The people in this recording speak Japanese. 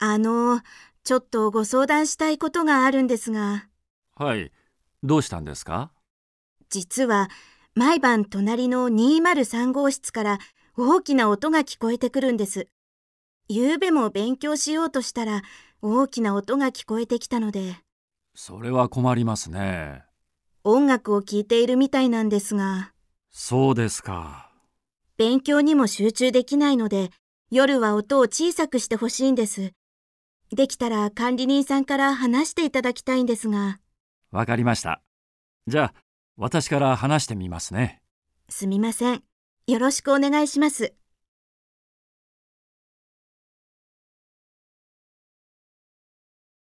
あの、ちょっとご相談したいことがあるんですが。はい。どうしたんですか？実は、毎晩隣の203号室から大きな音が聞こえてくるんです。昨べも勉強しようとしたら大きな音が聞こえてきたので。それは困りますね。音楽を聴いているみたいなんですが。そうですか。勉強にも集中できないので、夜は音を小さくしてほしいんです。できたら管理人さんから話していただきたいんですが。わかりました。じゃあ、私から話してみますね。すみません。よろしくお願いします。